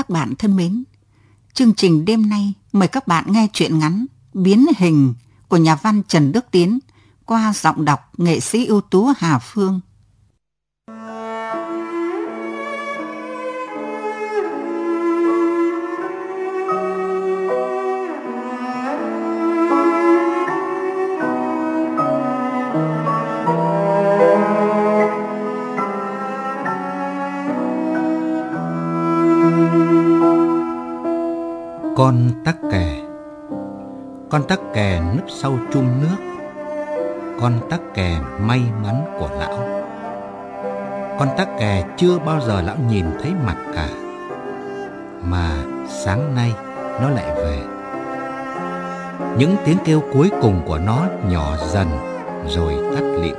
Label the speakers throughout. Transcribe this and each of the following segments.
Speaker 1: các bạn thân mến, chương trình đêm nay mời các bạn nghe truyện ngắn Biến hình của nhà văn Trần Đức Tiến qua giọng đọc nghệ sĩ ưu tú Hà Phương.
Speaker 2: Sau chung nước Con tắc kè may mắn của lão. Con tắc kè chưa bao giờ lão nhìn thấy mặt cả Mà sáng nay nó lại về. Những tiếng kêu cuối cùng của nó nhỏ dần rồi tắt lịm.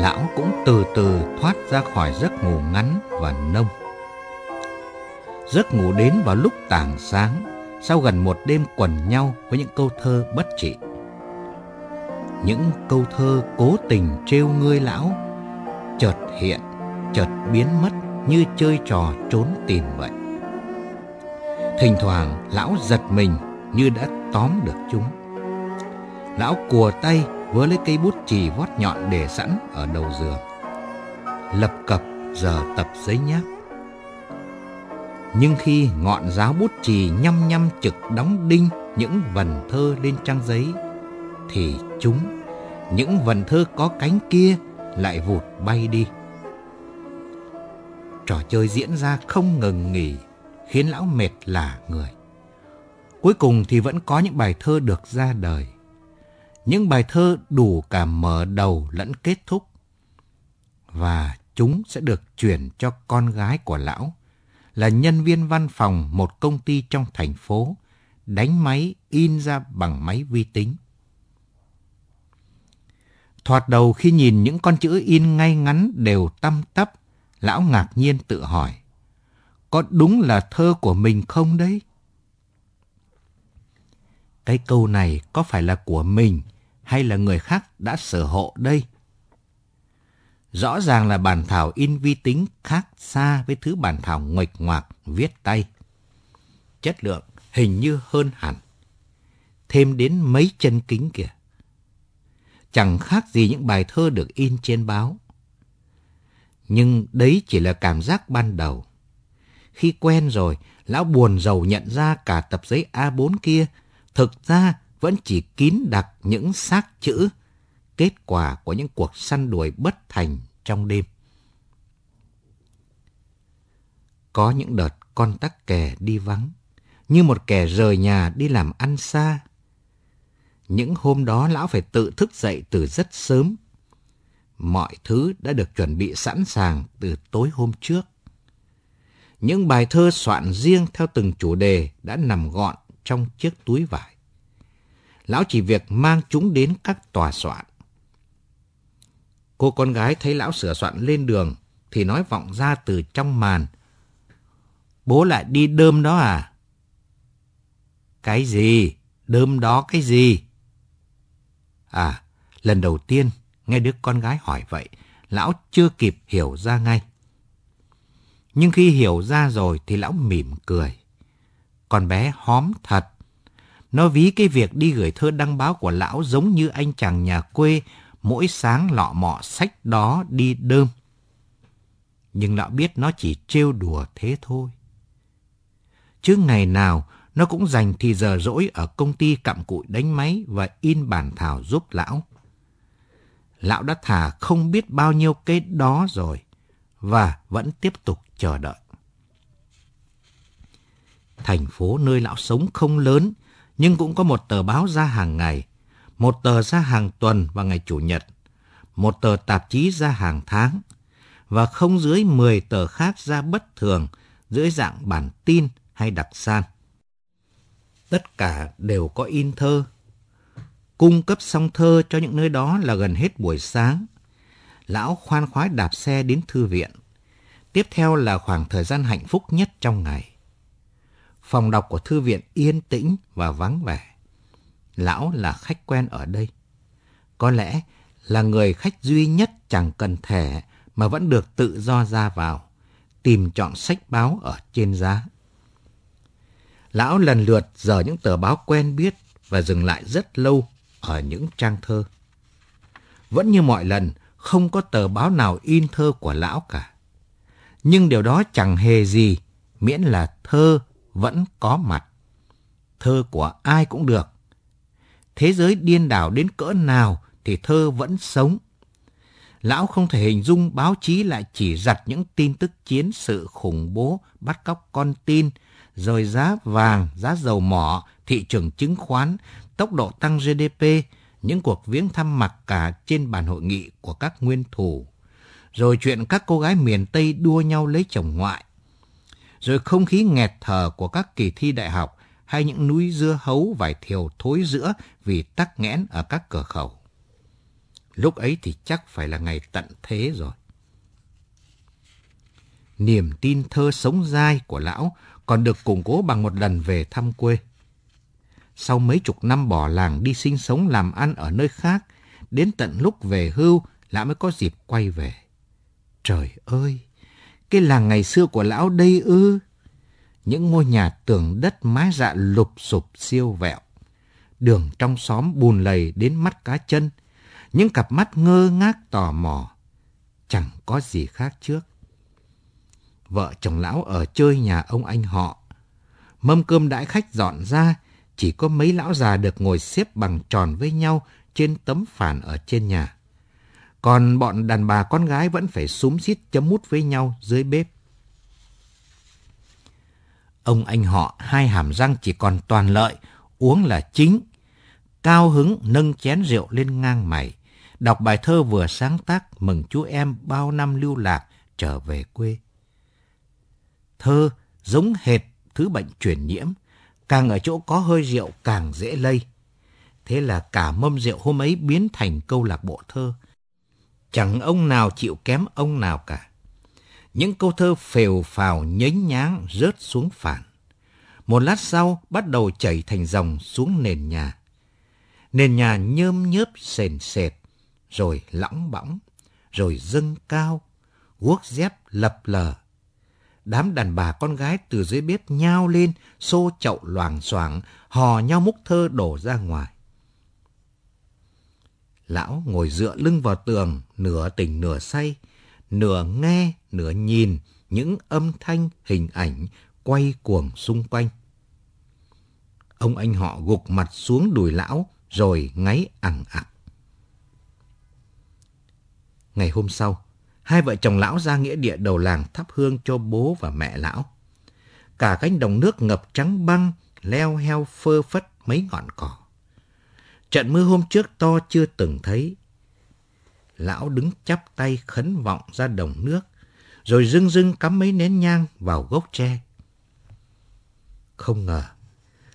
Speaker 2: Lão cũng từ từ thoát ra khỏi giấc ngủ ngắn và nông. Giấc ngủ đến vào lúc tảng sáng, sau gần một đêm quần nhau với những câu thơ bất trị. Những câu thơ cố tình trêu ngươi lão, chợt hiện, chợt biến mất như chơi trò trốn tìm vậy. Thỉnh thoảng lão giật mình như đã tóm được chúng. Lão cùa tay vớ lấy cây bút chì vót nhọn để sẵn ở đầu giường. Lập cập giờ tập giấy nháp nhưng khi ngọn giáo bút chì nhăm nhăm trực đóng đinh những vần thơ lên trang giấy, thì chúng, những vần thơ có cánh kia lại vụt bay đi. Trò chơi diễn ra không ngừng nghỉ, khiến lão mệt lả người. Cuối cùng thì vẫn có những bài thơ được ra đời. Những bài thơ đủ cả mở đầu lẫn kết thúc. Và chúng sẽ được chuyển cho con gái của lão là nhân viên văn phòng một công ty trong thành phố, đánh máy in ra bằng máy vi tính. Thoạt đầu khi nhìn những con chữ in ngay ngắn đều tăm tắp, lão ngạc nhiên tự hỏi, có đúng là thơ của mình không đấy? Cái câu này có phải là của mình hay là người khác đã sở hộ đây? Rõ ràng là bản thảo in vi tính khác xa với thứ bản thảo nguệch ngoạc viết tay. Chất lượng hình như hơn hẳn. Thêm đến mấy chân kính kìa. Chẳng khác gì những bài thơ được in trên báo. Nhưng đấy chỉ là cảm giác ban đầu. Khi quen rồi, lão buồn giàu nhận ra cả tập giấy A4 kia thực ra vẫn chỉ kín đặc những xác chữ kết quả của những cuộc săn đuổi bất thành trong đêm. Có những đợt con tắc kè đi vắng, như một kẻ rời nhà đi làm ăn xa. Những hôm đó lão phải tự thức dậy từ rất sớm. Mọi thứ đã được chuẩn bị sẵn sàng từ tối hôm trước. Những bài thơ soạn riêng theo từng chủ đề đã nằm gọn trong chiếc túi vải. Lão chỉ việc mang chúng đến các tòa soạn. Cô con gái thấy lão sửa soạn lên đường thì nói vọng ra từ trong màn. Bố lại đi đơm đó à? Cái gì? Đơm đó cái gì? À, lần đầu tiên nghe đứa con gái hỏi vậy, lão chưa kịp hiểu ra ngay. Nhưng khi hiểu ra rồi thì lão mỉm cười. Con bé hóm thật. Nó ví cái việc đi gửi thơ đăng báo của lão giống như anh chàng nhà quê mỗi sáng lọ mọ sách đó đi đơm. Nhưng lão biết nó chỉ trêu đùa thế thôi. Chứ ngày nào, nó cũng dành thì giờ rỗi ở công ty cặm cụi đánh máy và in bản thảo giúp lão. Lão đã thả không biết bao nhiêu cái đó rồi và vẫn tiếp tục chờ đợi. Thành phố nơi lão sống không lớn, nhưng cũng có một tờ báo ra hàng ngày một tờ ra hàng tuần vào ngày Chủ nhật, một tờ tạp chí ra hàng tháng, và không dưới 10 tờ khác ra bất thường dưới dạng bản tin hay đặc san. Tất cả đều có in thơ. Cung cấp xong thơ cho những nơi đó là gần hết buổi sáng. Lão khoan khoái đạp xe đến thư viện. Tiếp theo là khoảng thời gian hạnh phúc nhất trong ngày. Phòng đọc của thư viện yên tĩnh và vắng vẻ lão là khách quen ở đây. Có lẽ là người khách duy nhất chẳng cần thẻ mà vẫn được tự do ra vào, tìm chọn sách báo ở trên giá. Lão lần lượt dở những tờ báo quen biết và dừng lại rất lâu ở những trang thơ. Vẫn như mọi lần, không có tờ báo nào in thơ của lão cả. Nhưng điều đó chẳng hề gì, miễn là thơ vẫn có mặt. Thơ của ai cũng được. Thế giới điên đảo đến cỡ nào thì thơ vẫn sống. Lão không thể hình dung báo chí lại chỉ giặt những tin tức chiến sự khủng bố, bắt cóc con tin, rồi giá vàng, giá dầu mỏ, thị trường chứng khoán, tốc độ tăng GDP, những cuộc viếng thăm mặc cả trên bàn hội nghị của các nguyên thủ, rồi chuyện các cô gái miền Tây đua nhau lấy chồng ngoại, rồi không khí nghẹt thở của các kỳ thi đại học hay những núi dưa hấu vải thiều thối giữa vì tắc nghẽn ở các cửa khẩu. Lúc ấy thì chắc phải là ngày tận thế rồi. Niềm tin thơ sống dai của lão còn được củng cố bằng một lần về thăm quê. Sau mấy chục năm bỏ làng đi sinh sống làm ăn ở nơi khác, đến tận lúc về hưu, lão mới có dịp quay về. Trời ơi! Cái làng ngày xưa của lão đây ư? Những ngôi nhà tường đất mái dạ lụp sụp siêu vẹo. Đường trong xóm bùn lầy đến mắt cá chân. Những cặp mắt ngơ ngác tò mò. Chẳng có gì khác trước. Vợ chồng lão ở chơi nhà ông anh họ. Mâm cơm đãi khách dọn ra, chỉ có mấy lão già được ngồi xếp bằng tròn với nhau trên tấm phản ở trên nhà. Còn bọn đàn bà con gái vẫn phải súng xít chấm mút với nhau dưới bếp. Ông anh họ hai hàm răng chỉ còn toàn lợi, uống là chính. Cao hứng nâng chén rượu lên ngang mày, đọc bài thơ vừa sáng tác mừng chú em bao năm lưu lạc trở về quê. Thơ giống hệt thứ bệnh truyền nhiễm, càng ở chỗ có hơi rượu càng dễ lây. Thế là cả mâm rượu hôm ấy biến thành câu lạc bộ thơ. Chẳng ông nào chịu kém ông nào cả. Những câu thơ phều phào nhánh nháng rớt xuống phản. Một lát sau bắt đầu chảy thành dòng xuống nền nhà. Nền nhà nhơm nhớp sền sệt, rồi lõng bõng, rồi dâng cao, guốc dép lập lờ. Đám đàn bà con gái từ dưới bếp nhao lên, xô chậu loàng xoảng, hò nhau múc thơ đổ ra ngoài. Lão ngồi dựa lưng vào tường, nửa tỉnh nửa say, nửa nghe, nửa nhìn những âm thanh, hình ảnh quay cuồng xung quanh. Ông anh họ gục mặt xuống đùi lão, rồi ngáy ẳng ặc. Ngày hôm sau, hai vợ chồng lão ra nghĩa địa đầu làng thắp hương cho bố và mẹ lão. Cả cánh đồng nước ngập trắng băng, leo heo phơ phất mấy ngọn cỏ. Trận mưa hôm trước to chưa từng thấy. Lão đứng chắp tay khấn vọng ra đồng nước, rồi rưng rưng cắm mấy nén nhang vào gốc tre. Không ngờ,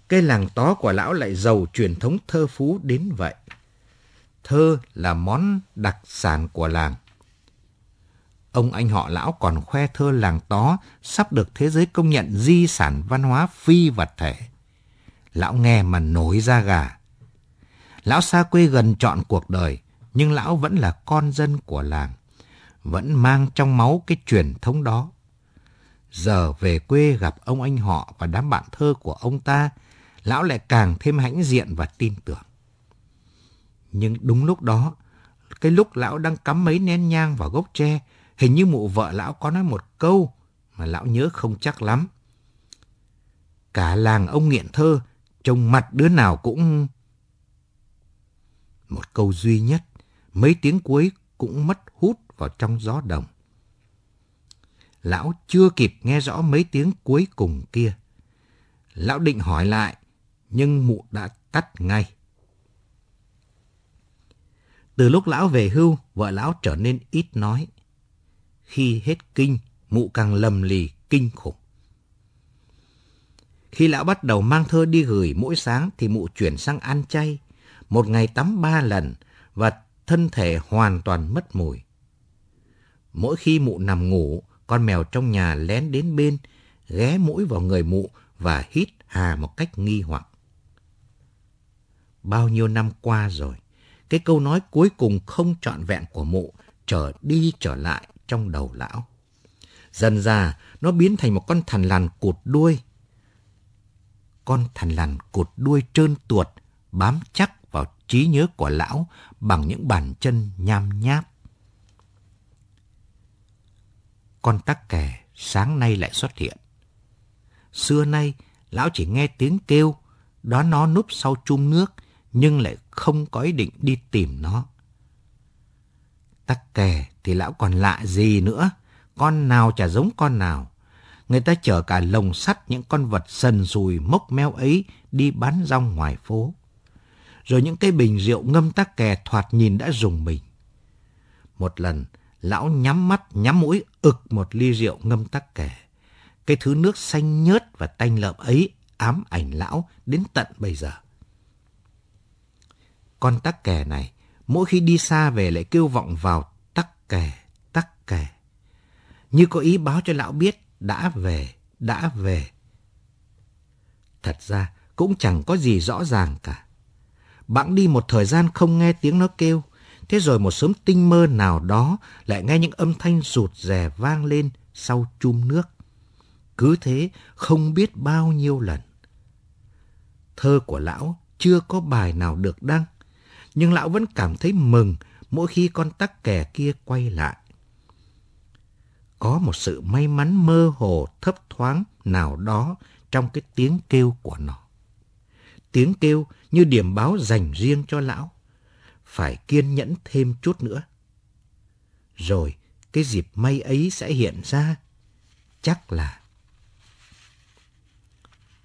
Speaker 2: cây làng tó của lão lại giàu truyền thống thơ phú đến vậy. Thơ là món đặc sản của làng. Ông anh họ lão còn khoe thơ làng tó sắp được thế giới công nhận di sản văn hóa phi vật thể. Lão nghe mà nổi da gà. Lão xa quê gần trọn cuộc đời, nhưng lão vẫn là con dân của làng, vẫn mang trong máu cái truyền thống đó. Giờ về quê gặp ông anh họ và đám bạn thơ của ông ta, lão lại càng thêm hãnh diện và tin tưởng. Nhưng đúng lúc đó, cái lúc lão đang cắm mấy nén nhang vào gốc tre, hình như mụ vợ lão có nói một câu mà lão nhớ không chắc lắm. Cả làng ông nghiện thơ, trông mặt đứa nào cũng một câu duy nhất, mấy tiếng cuối cũng mất hút vào trong gió đồng. Lão chưa kịp nghe rõ mấy tiếng cuối cùng kia. Lão định hỏi lại, nhưng mụ đã tắt ngay. Từ lúc lão về hưu, vợ lão trở nên ít nói. Khi hết kinh, mụ càng lầm lì, kinh khủng. Khi lão bắt đầu mang thơ đi gửi mỗi sáng thì mụ chuyển sang ăn chay, một ngày tắm ba lần và thân thể hoàn toàn mất mùi. Mỗi khi mụ nằm ngủ, con mèo trong nhà lén đến bên, ghé mũi vào người mụ và hít hà một cách nghi hoặc. Bao nhiêu năm qua rồi, cái câu nói cuối cùng không trọn vẹn của mụ trở đi trở lại trong đầu lão. Dần ra, nó biến thành một con thằn lằn cụt đuôi. Con thằn lằn cụt đuôi trơn tuột, bám chắc trí nhớ của lão bằng những bàn chân nham nháp. Con tắc kè sáng nay lại xuất hiện. Xưa nay, lão chỉ nghe tiếng kêu, đoán nó núp sau chum nước, nhưng lại không có ý định đi tìm nó. Tắc kè thì lão còn lạ gì nữa, con nào chả giống con nào. Người ta chở cả lồng sắt những con vật sần sùi mốc meo ấy đi bán rong ngoài phố. Rồi những cái bình rượu ngâm tắc kè thoạt nhìn đã dùng mình. Một lần, lão nhắm mắt nhắm mũi ực một ly rượu ngâm tắc kè. Cái thứ nước xanh nhớt và tanh lợm ấy ám ảnh lão đến tận bây giờ. Con tắc kè này, mỗi khi đi xa về lại kêu vọng vào tắc kè, tắc kè. Như có ý báo cho lão biết đã về, đã về. Thật ra cũng chẳng có gì rõ ràng cả. Bẵng đi một thời gian không nghe tiếng nó kêu, thế rồi một sớm tinh mơ nào đó lại nghe những âm thanh rụt rè vang lên sau chum nước. Cứ thế không biết bao nhiêu lần. Thơ của lão chưa có bài nào được đăng, nhưng lão vẫn cảm thấy mừng mỗi khi con tắc kè kia quay lại. Có một sự may mắn mơ hồ thấp thoáng nào đó trong cái tiếng kêu của nó. Tiếng kêu như điểm báo dành riêng cho lão. Phải kiên nhẫn thêm chút nữa. Rồi cái dịp may ấy sẽ hiện ra. Chắc là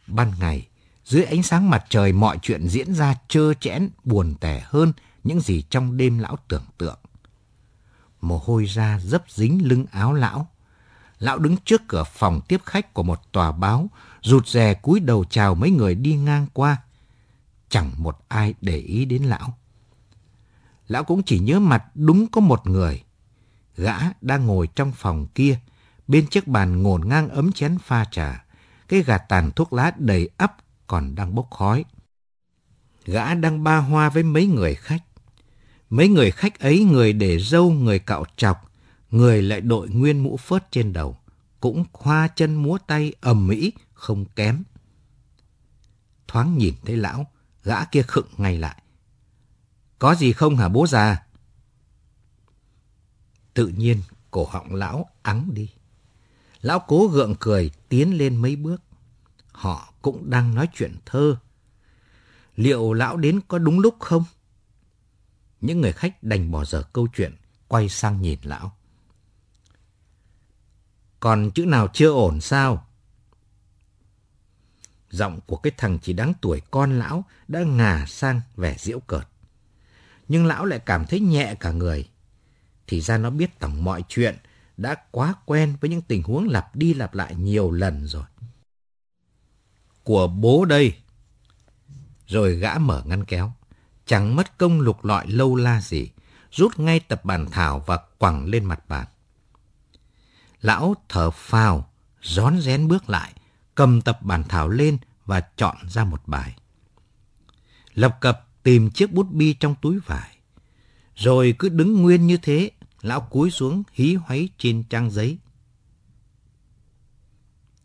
Speaker 2: ban ngày, dưới ánh sáng mặt trời mọi chuyện diễn ra trơ chẽn, buồn tẻ hơn những gì trong đêm lão tưởng tượng. Mồ hôi ra dấp dính lưng áo lão. Lão đứng trước cửa phòng tiếp khách của một tòa báo, rụt rè cúi đầu chào mấy người đi ngang qua. Chẳng một ai để ý đến lão. Lão cũng chỉ nhớ mặt đúng có một người. Gã đang ngồi trong phòng kia, bên chiếc bàn ngổn ngang ấm chén pha trà. Cái gạt tàn thuốc lá đầy ắp còn đang bốc khói. Gã đang ba hoa với mấy người khách. Mấy người khách ấy người để dâu, người cạo chọc, người lại đội nguyên mũ phớt trên đầu, cũng khoa chân múa tay ầm mỹ không kém. Thoáng nhìn thấy lão, gã kia khựng ngay lại. Có gì không hả bố già? Tự nhiên cổ họng lão ắng đi. Lão cố gượng cười tiến lên mấy bước. Họ cũng đang nói chuyện thơ. Liệu lão đến có đúng lúc không? Những người khách đành bỏ dở câu chuyện, quay sang nhìn lão. Còn chữ nào chưa ổn sao? Giọng của cái thằng chỉ đáng tuổi con lão đã ngả sang vẻ diễu cợt. Nhưng lão lại cảm thấy nhẹ cả người. Thì ra nó biết tổng mọi chuyện, đã quá quen với những tình huống lặp đi lặp lại nhiều lần rồi. Của bố đây. Rồi gã mở ngăn kéo. Chẳng mất công lục lọi lâu la gì. Rút ngay tập bản thảo và quẳng lên mặt bàn. Lão thở phào, rón rén bước lại, cầm tập bản thảo lên và chọn ra một bài. Lập cập tìm chiếc bút bi trong túi vải. Rồi cứ đứng nguyên như thế, lão cúi xuống hí hoáy trên trang giấy.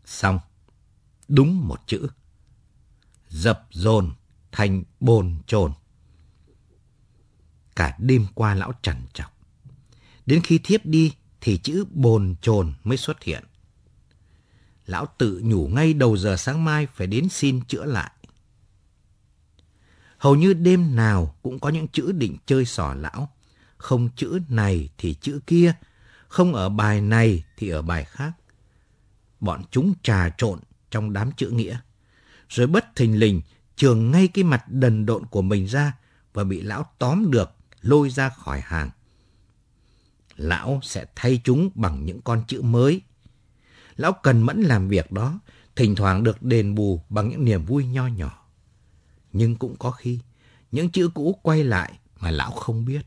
Speaker 2: Xong. Đúng một chữ. Dập dồn thành bồn chồn. Cả đêm qua lão trằn trọc. Đến khi thiếp đi thì chữ bồn chồn mới xuất hiện. Lão tự nhủ ngay đầu giờ sáng mai phải đến xin chữa lại. Hầu như đêm nào cũng có những chữ định chơi xỏ lão. Không chữ này thì chữ kia, không ở bài này thì ở bài khác. Bọn chúng trà trộn trong đám chữ nghĩa. Rồi bất thình lình trường ngay cái mặt đần độn của mình ra và bị lão tóm được lôi ra khỏi hàng lão sẽ thay chúng bằng những con chữ mới. Lão cần mẫn làm việc đó, thỉnh thoảng được đền bù bằng những niềm vui nho nhỏ. Nhưng cũng có khi, những chữ cũ quay lại mà lão không biết.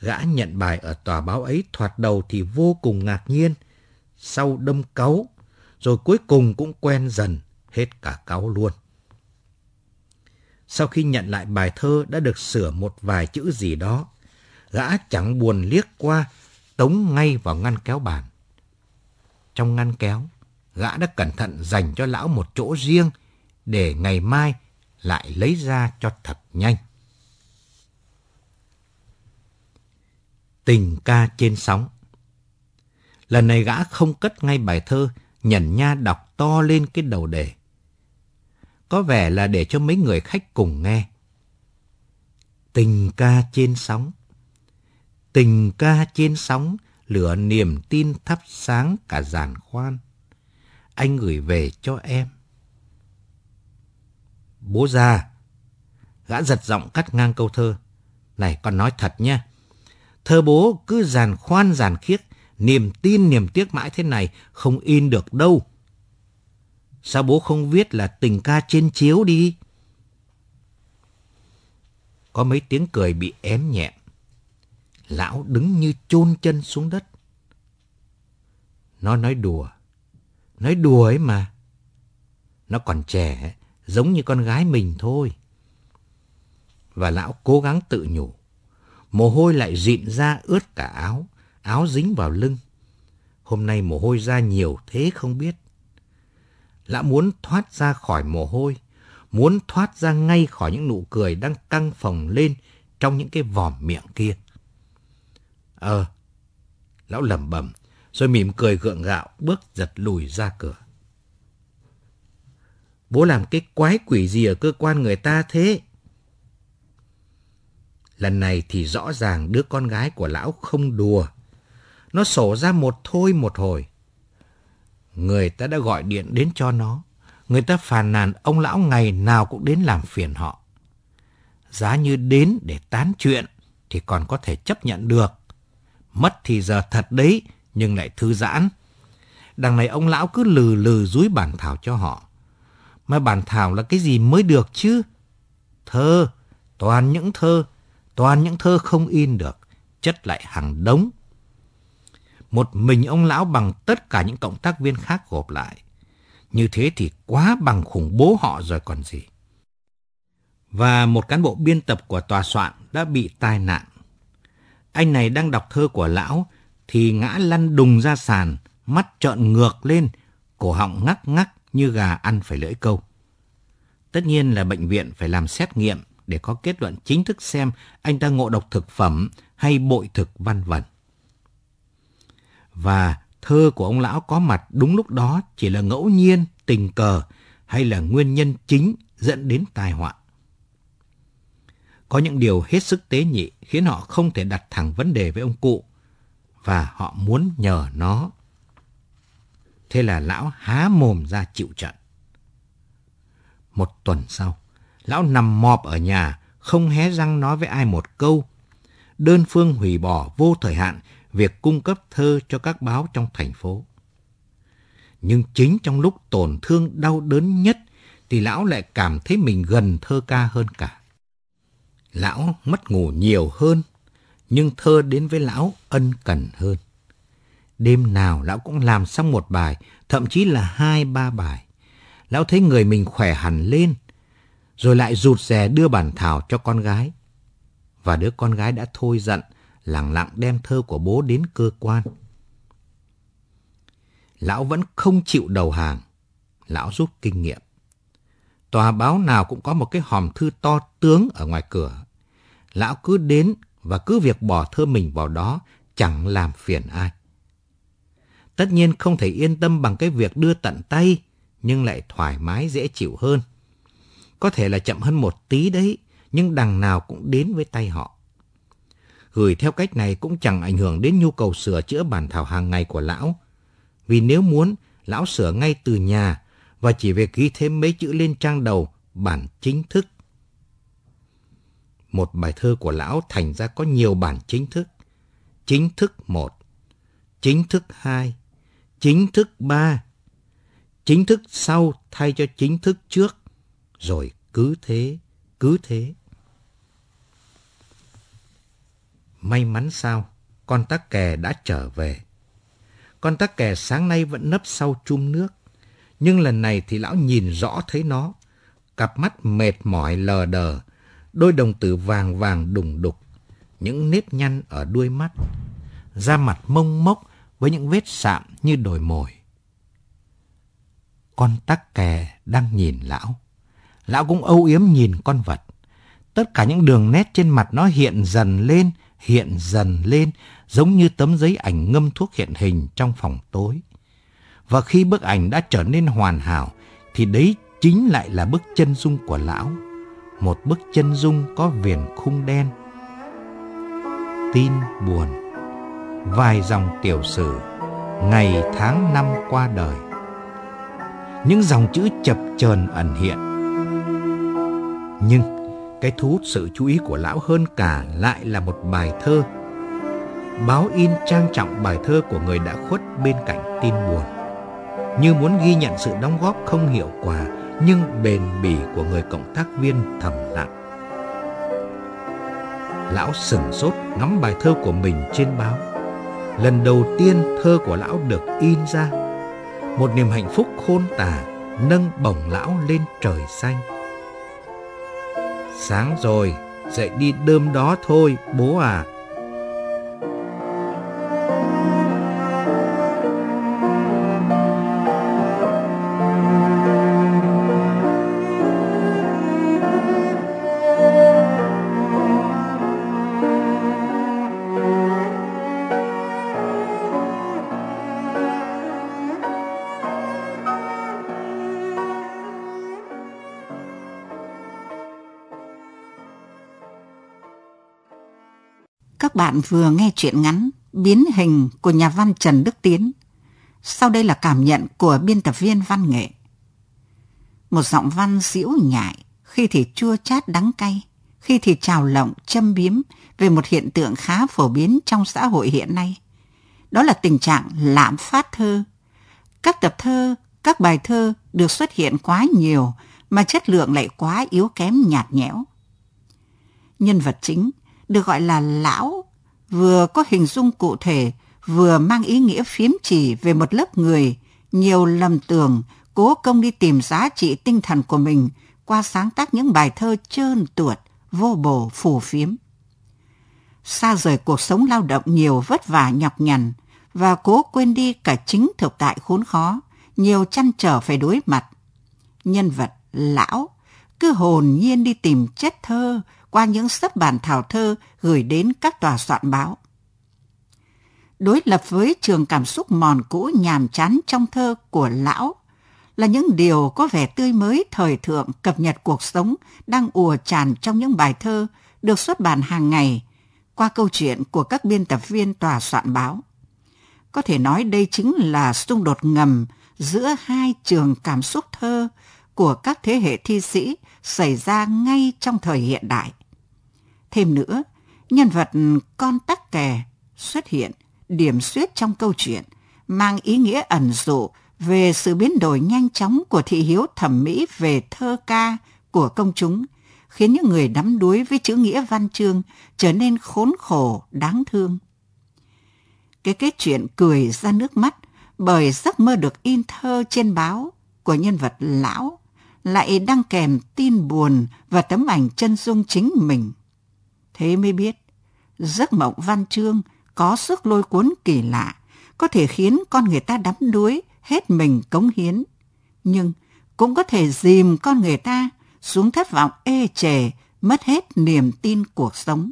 Speaker 2: Gã nhận bài ở tòa báo ấy thoạt đầu thì vô cùng ngạc nhiên, sau đâm cáu, rồi cuối cùng cũng quen dần, hết cả cáu luôn. Sau khi nhận lại bài thơ đã được sửa một vài chữ gì đó, Gã chẳng buồn liếc qua, tống ngay vào ngăn kéo bàn. Trong ngăn kéo, gã đã cẩn thận dành cho lão một chỗ riêng để ngày mai lại lấy ra cho thật nhanh. Tình ca trên sóng Lần này gã không cất ngay bài thơ, nhẩn nha đọc to lên cái đầu đề. Có vẻ là để cho mấy người khách cùng nghe. Tình ca trên sóng Tình ca trên sóng, lửa niềm tin thắp sáng cả giàn khoan. Anh gửi về cho em. Bố già, gã giật giọng cắt ngang câu thơ. Này, con nói thật nha. Thơ bố cứ giàn khoan giàn khiết, niềm tin niềm tiếc mãi thế này không in được đâu. Sao bố không viết là tình ca trên chiếu đi? Có mấy tiếng cười bị ém nhẹ. Lão đứng như chôn chân xuống đất. Nó nói đùa. Nói đùa ấy mà. Nó còn trẻ, giống như con gái mình thôi. Và lão cố gắng tự nhủ. Mồ hôi lại rịn ra ướt cả áo, áo dính vào lưng. Hôm nay mồ hôi ra nhiều thế không biết. Lão muốn thoát ra khỏi mồ hôi, muốn thoát ra ngay khỏi những nụ cười đang căng phồng lên trong những cái vòm miệng kia. Ờ, lão lẩm bẩm, rồi mỉm cười gượng gạo bước giật lùi ra cửa. Bố làm cái quái quỷ gì ở cơ quan người ta thế? Lần này thì rõ ràng đứa con gái của lão không đùa. Nó sổ ra một thôi một hồi. Người ta đã gọi điện đến cho nó. Người ta phàn nàn ông lão ngày nào cũng đến làm phiền họ. Giá như đến để tán chuyện thì còn có thể chấp nhận được. Mất thì giờ thật đấy, nhưng lại thư giãn. Đằng này ông lão cứ lừ lừ dúi bản thảo cho họ. Mà bản thảo là cái gì mới được chứ? Thơ, toàn những thơ, toàn những thơ không in được, chất lại hàng đống. Một mình ông lão bằng tất cả những cộng tác viên khác gộp lại. Như thế thì quá bằng khủng bố họ rồi còn gì. Và một cán bộ biên tập của tòa soạn đã bị tai nạn. Anh này đang đọc thơ của lão thì ngã lăn đùng ra sàn, mắt trợn ngược lên, cổ họng ngắc ngắc như gà ăn phải lưỡi câu. Tất nhiên là bệnh viện phải làm xét nghiệm để có kết luận chính thức xem anh ta ngộ độc thực phẩm hay bội thực văn vẩn. Và thơ của ông lão có mặt đúng lúc đó chỉ là ngẫu nhiên, tình cờ hay là nguyên nhân chính dẫn đến tai họa. Có những điều hết sức tế nhị khiến họ không thể đặt thẳng vấn đề với ông cụ và họ muốn nhờ nó. Thế là lão há mồm ra chịu trận. Một tuần sau, lão nằm mọp ở nhà, không hé răng nói với ai một câu. Đơn phương hủy bỏ vô thời hạn việc cung cấp thơ cho các báo trong thành phố. Nhưng chính trong lúc tổn thương đau đớn nhất thì lão lại cảm thấy mình gần thơ ca hơn cả. Lão mất ngủ nhiều hơn, nhưng thơ đến với lão ân cần hơn. Đêm nào lão cũng làm xong một bài, thậm chí là hai ba bài. Lão thấy người mình khỏe hẳn lên, rồi lại rụt rè đưa bản thảo cho con gái. Và đứa con gái đã thôi giận, lặng lặng đem thơ của bố đến cơ quan. Lão vẫn không chịu đầu hàng. Lão rút kinh nghiệm. Tòa báo nào cũng có một cái hòm thư to tướng ở ngoài cửa. Lão cứ đến và cứ việc bỏ thơ mình vào đó chẳng làm phiền ai. Tất nhiên không thể yên tâm bằng cái việc đưa tận tay, nhưng lại thoải mái dễ chịu hơn. Có thể là chậm hơn một tí đấy, nhưng đằng nào cũng đến với tay họ. Gửi theo cách này cũng chẳng ảnh hưởng đến nhu cầu sửa chữa bản thảo hàng ngày của lão. Vì nếu muốn, lão sửa ngay từ nhà và chỉ việc ghi thêm mấy chữ lên trang đầu bản chính thức. Một bài thơ của lão thành ra có nhiều bản chính thức. Chính thức một, chính thức hai, chính thức ba, chính thức sau thay cho chính thức trước, rồi cứ thế, cứ thế. May mắn sao, con tắc kè đã trở về. Con tắc kè sáng nay vẫn nấp sau chum nước, nhưng lần này thì lão nhìn rõ thấy nó. Cặp mắt mệt mỏi lờ đờ, đôi đồng tử vàng vàng đùng đục, những nếp nhăn ở đuôi mắt. da mặt mông mốc với những vết sạm như đồi mồi. Con tắc kè đang nhìn lão. Lão cũng âu yếm nhìn con vật. Tất cả những đường nét trên mặt nó hiện dần lên, hiện dần lên, giống như tấm giấy ảnh ngâm thuốc hiện hình trong phòng tối. Và khi bức ảnh đã trở nên hoàn hảo, thì đấy chính lại là bức chân dung của lão. Một bức chân dung có viền khung đen. Tin buồn, Vài dòng tiểu sử, Ngày tháng năm qua đời Những dòng chữ chập chờn ẩn hiện Nhưng, cái thu hút sự chú ý của lão hơn cả lại là một bài thơ. Báo in trang trọng bài thơ của người đã khuất bên cạnh tin buồn. Như muốn ghi nhận sự đóng góp không hiệu quả nhưng bền bỉ của người cộng tác viên thầm lặng. Lão sừng sốt ngắm bài thơ của mình trên báo. Lần đầu tiên thơ của lão được in ra. Một niềm hạnh phúc khôn tả nâng bổng lão lên trời xanh. Sáng rồi, dậy đi đơm đó thôi, bố à.
Speaker 1: Các bạn vừa nghe chuyện ngắn Biến hình của nhà văn Trần Đức Tiến. Sau đây là cảm nhận của biên tập viên văn nghệ. Một giọng văn diễu nhại, khi thì chua chát đắng cay, khi thì trào lộng châm biếm về một hiện tượng khá phổ biến trong xã hội hiện nay. Đó là tình trạng lạm phát thơ. Các tập thơ, các bài thơ được xuất hiện quá nhiều mà chất lượng lại quá yếu kém nhạt nhẽo. Nhân vật chính được gọi là lão, vừa có hình dung cụ thể, vừa mang ý nghĩa phiếm chỉ về một lớp người, nhiều lầm tưởng, cố công đi tìm giá trị tinh thần của mình qua sáng tác những bài thơ trơn tuột, vô bổ, phù phiếm. Xa rời cuộc sống lao động nhiều vất vả nhọc nhằn và cố quên đi cả chính thực tại khốn khó, nhiều chăn trở phải đối mặt. Nhân vật lão cứ hồn nhiên đi tìm chất thơ qua những sấp bản thảo thơ gửi đến các tòa soạn báo. Đối lập với trường cảm xúc mòn cũ nhàm chán trong thơ của lão là những điều có vẻ tươi mới thời thượng cập nhật cuộc sống đang ùa tràn trong những bài thơ được xuất bản hàng ngày qua câu chuyện của các biên tập viên tòa soạn báo. Có thể nói đây chính là xung đột ngầm giữa hai trường cảm xúc thơ của các thế hệ thi sĩ xảy ra ngay trong thời hiện đại. Thêm nữa, nhân vật con tắc kè xuất hiện điểm xuyết trong câu chuyện, mang ý nghĩa ẩn dụ về sự biến đổi nhanh chóng của thị hiếu thẩm mỹ về thơ ca của công chúng, khiến những người đắm đuối với chữ nghĩa văn chương trở nên khốn khổ, đáng thương. Cái kết chuyện cười ra nước mắt bởi giấc mơ được in thơ trên báo của nhân vật lão lại đăng kèm tin buồn và tấm ảnh chân dung chính mình. Thế mới biết, giấc mộng văn chương có sức lôi cuốn kỳ lạ, có thể khiến con người ta đắm đuối, hết mình cống hiến. Nhưng cũng có thể dìm con người ta xuống thất vọng ê chề, mất hết niềm tin cuộc sống.